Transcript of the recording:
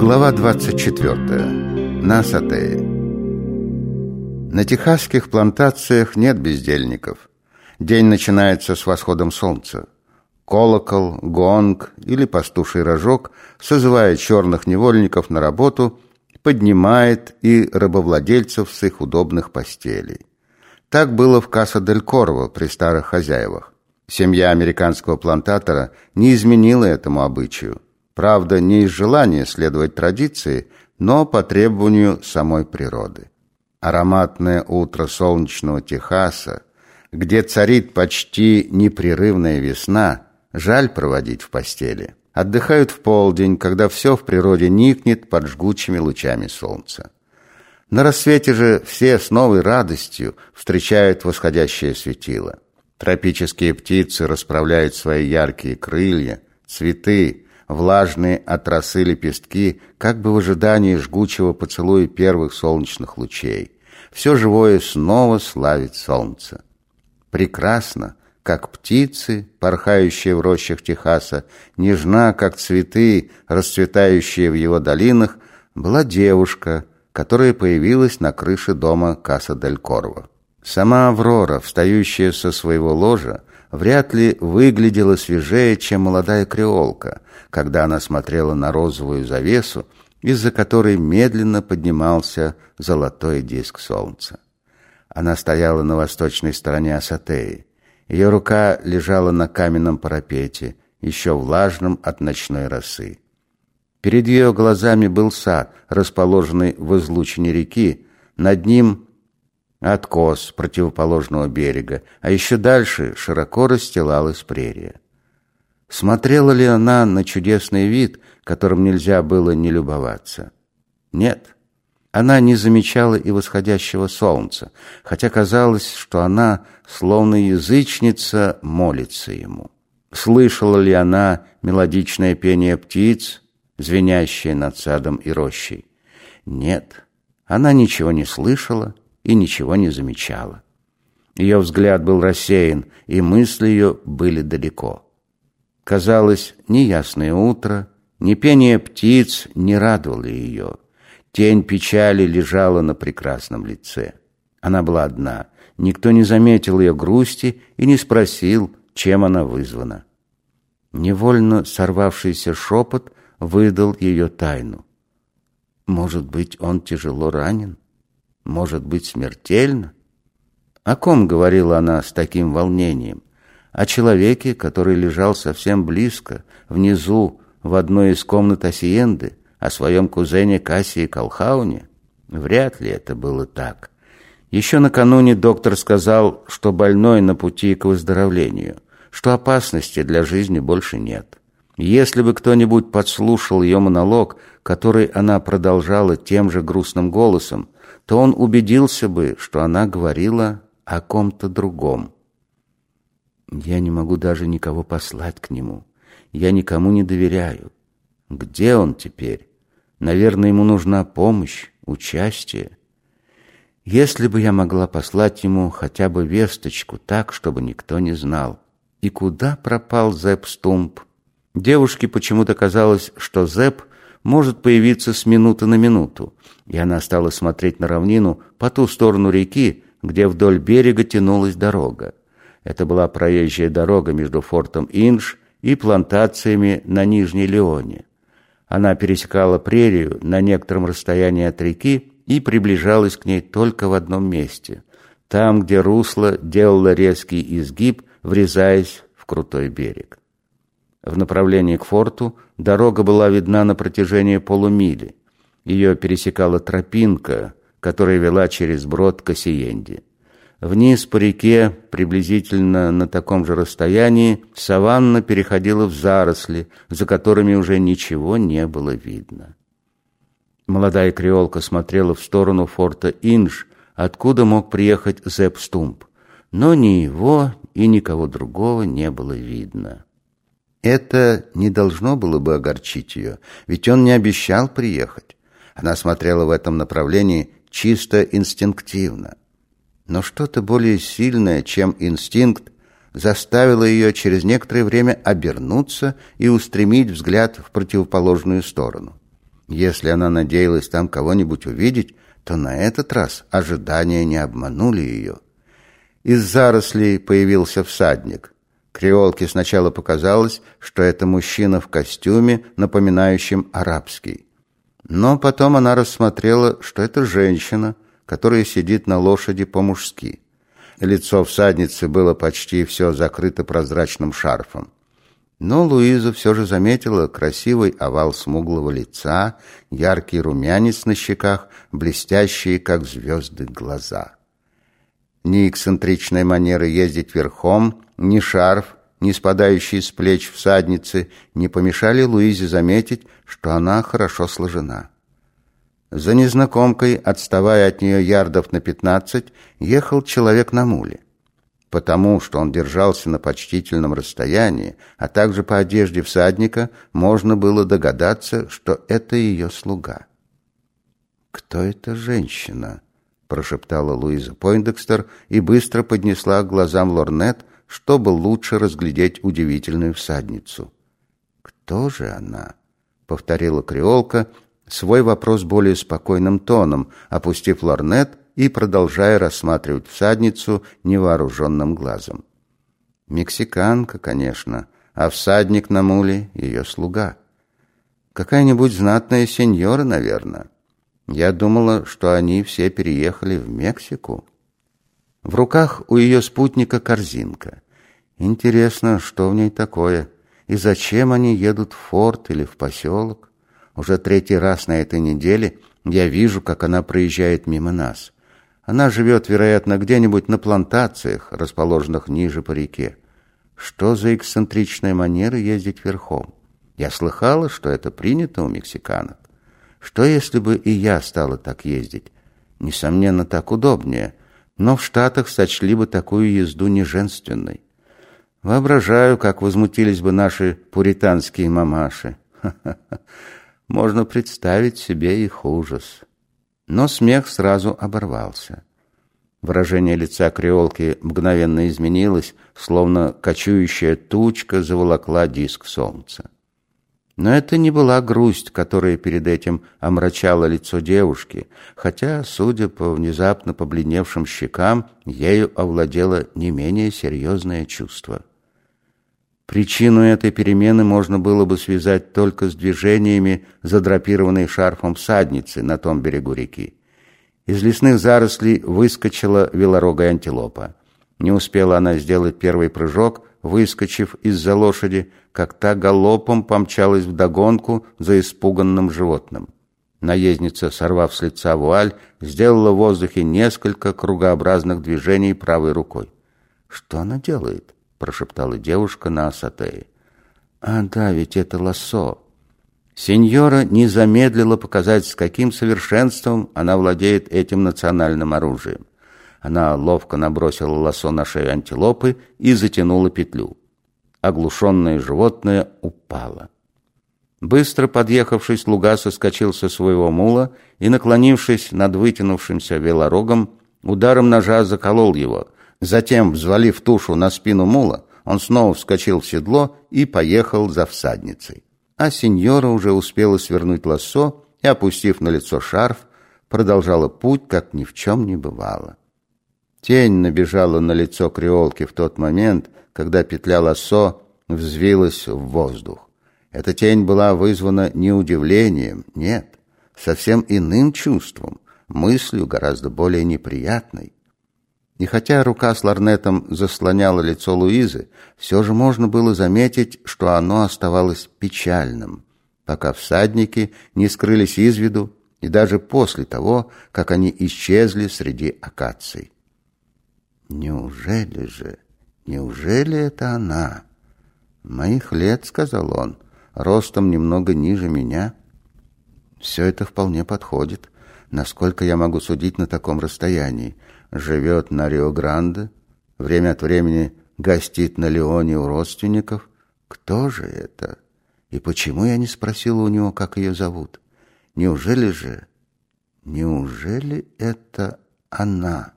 Глава 24. На Сатее. На техасских плантациях нет бездельников. День начинается с восходом солнца. Колокол, гонг или пастуший рожок, созывая черных невольников на работу, поднимает и рабовладельцев с их удобных постелей. Так было в Каса-дель-Корво при старых хозяевах. Семья американского плантатора не изменила этому обычаю. Правда, не из желания следовать традиции, но по требованию самой природы. Ароматное утро солнечного Техаса, где царит почти непрерывная весна, жаль проводить в постели. Отдыхают в полдень, когда все в природе никнет под жгучими лучами солнца. На рассвете же все с новой радостью встречают восходящее светило. Тропические птицы расправляют свои яркие крылья, цветы, влажные от лепестки, как бы в ожидании жгучего поцелуя первых солнечных лучей. Все живое снова славит солнце. Прекрасно, как птицы, порхающие в рощах Техаса, нежна, как цветы, расцветающие в его долинах, была девушка, которая появилась на крыше дома Каса-дель-Корво. Сама Аврора, встающая со своего ложа, вряд ли выглядела свежее, чем молодая креолка, когда она смотрела на розовую завесу, из-за которой медленно поднимался золотой диск солнца. Она стояла на восточной стороне Асатеи. Ее рука лежала на каменном парапете, еще влажном от ночной росы. Перед ее глазами был сад, расположенный в излучине реки. Над ним откос противоположного берега, а еще дальше широко расстилалась прерия. Смотрела ли она на чудесный вид, которым нельзя было не любоваться? Нет. Она не замечала и восходящего солнца, хотя казалось, что она, словно язычница, молится ему. Слышала ли она мелодичное пение птиц, звенящее над садом и рощей? Нет, она ничего не слышала и ничего не замечала. Ее взгляд был рассеян, и мысли ее были далеко. Казалось, ни ясное утро, ни пение птиц не радовали ее. Тень печали лежала на прекрасном лице. Она была одна. Никто не заметил ее грусти и не спросил, чем она вызвана. Невольно сорвавшийся шепот выдал ее тайну. Может быть, он тяжело ранен? Может быть, смертельно? О ком говорила она с таким волнением? О человеке, который лежал совсем близко, внизу, в одной из комнат Осиенды, о своем кузене Кассии Колхауне? Вряд ли это было так. Еще накануне доктор сказал, что больной на пути к выздоровлению, что опасности для жизни больше нет. Если бы кто-нибудь подслушал ее монолог, который она продолжала тем же грустным голосом, то он убедился бы, что она говорила о ком-то другом. Я не могу даже никого послать к нему. Я никому не доверяю. Где он теперь? Наверное, ему нужна помощь, участие. Если бы я могла послать ему хотя бы весточку так, чтобы никто не знал. И куда пропал Зепп Стумп? Девушке почему-то казалось, что Зепп может появиться с минуты на минуту, и она стала смотреть на равнину по ту сторону реки, где вдоль берега тянулась дорога. Это была проезжая дорога между фортом Инж и плантациями на Нижней Леоне. Она пересекала прерию на некотором расстоянии от реки и приближалась к ней только в одном месте, там, где русло делало резкий изгиб, врезаясь в крутой берег. В направлении к форту дорога была видна на протяжении полумили. Ее пересекала тропинка, которая вела через брод к Осиенде. Вниз по реке, приблизительно на таком же расстоянии, саванна переходила в заросли, за которыми уже ничего не было видно. Молодая креолка смотрела в сторону форта Инж, откуда мог приехать Зепп Стумп. Но ни его и никого другого не было видно. Это не должно было бы огорчить ее, ведь он не обещал приехать. Она смотрела в этом направлении чисто инстинктивно. Но что-то более сильное, чем инстинкт, заставило ее через некоторое время обернуться и устремить взгляд в противоположную сторону. Если она надеялась там кого-нибудь увидеть, то на этот раз ожидания не обманули ее. Из зарослей появился всадник. Креолке сначала показалось, что это мужчина в костюме, напоминающем арабский. Но потом она рассмотрела, что это женщина, которая сидит на лошади по-мужски. Лицо всадницы было почти все закрыто прозрачным шарфом. Но Луиза все же заметила красивый овал смуглого лица, яркий румянец на щеках, блестящие, как звезды, глаза. Ни эксцентричная манера ездить верхом, ни шарф, ни спадающий с плеч всадницы не помешали Луизе заметить, что она хорошо сложена. За незнакомкой, отставая от нее ярдов на пятнадцать, ехал человек на муле. Потому что он держался на почтительном расстоянии, а также по одежде всадника, можно было догадаться, что это ее слуга. «Кто эта женщина?» — прошептала Луиза Пойндекстер и быстро поднесла к глазам лорнет, чтобы лучше разглядеть удивительную всадницу. «Кто же она?» — повторила креолка, свой вопрос более спокойным тоном, опустив лорнет и продолжая рассматривать всадницу невооруженным глазом. Мексиканка, конечно, а всадник на муле — ее слуга. Какая-нибудь знатная сеньора, наверное. Я думала, что они все переехали в Мексику. В руках у ее спутника корзинка. Интересно, что в ней такое, и зачем они едут в форт или в поселок? Уже третий раз на этой неделе я вижу, как она проезжает мимо нас. Она живет, вероятно, где-нибудь на плантациях, расположенных ниже по реке. Что за эксцентричная манера ездить верхом? Я слыхала, что это принято у мексиканок. Что, если бы и я стала так ездить? Несомненно, так удобнее, но в Штатах сочли бы такую езду неженственной. Воображаю, как возмутились бы наши пуританские мамаши. Можно представить себе их ужас. Но смех сразу оборвался. Выражение лица креолки мгновенно изменилось, словно кочующая тучка заволокла диск солнца. Но это не была грусть, которая перед этим омрачала лицо девушки, хотя, судя по внезапно побледневшим щекам, ею овладело не менее серьезное чувство. Причину этой перемены можно было бы связать только с движениями, задрапированной шарфом всадницы на том берегу реки. Из лесных зарослей выскочила велорогая антилопа. Не успела она сделать первый прыжок, выскочив из-за лошади, как та галопом помчалась вдогонку за испуганным животным. Наездница, сорвав с лица вуаль, сделала в воздухе несколько кругообразных движений правой рукой. Что она делает? прошептала девушка на Асатее. «А да, ведь это лассо». Сеньора не замедлила показать, с каким совершенством она владеет этим национальным оружием. Она ловко набросила лассо на шею антилопы и затянула петлю. Оглушенное животное упало. Быстро подъехавший слуга соскочил со своего мула и, наклонившись над вытянувшимся велорогом, ударом ножа заколол его — Затем, взвалив тушу на спину мула, он снова вскочил в седло и поехал за всадницей. А сеньора уже успела свернуть лассо и, опустив на лицо шарф, продолжала путь, как ни в чем не бывало. Тень набежала на лицо креолки в тот момент, когда петля лассо взвилась в воздух. Эта тень была вызвана не удивлением, нет, совсем иным чувством, мыслью гораздо более неприятной. И хотя рука с ларнетом заслоняла лицо Луизы, все же можно было заметить, что оно оставалось печальным, пока всадники не скрылись из виду и даже после того, как они исчезли среди акаций. «Неужели же, неужели это она?» «Моих лет», — сказал он, — «ростом немного ниже меня». «Все это вполне подходит, насколько я могу судить на таком расстоянии живет на Рио-Гранде, время от времени гостит на Леоне у родственников. Кто же это? И почему я не спросила у него, как ее зовут? Неужели же... Неужели это она?»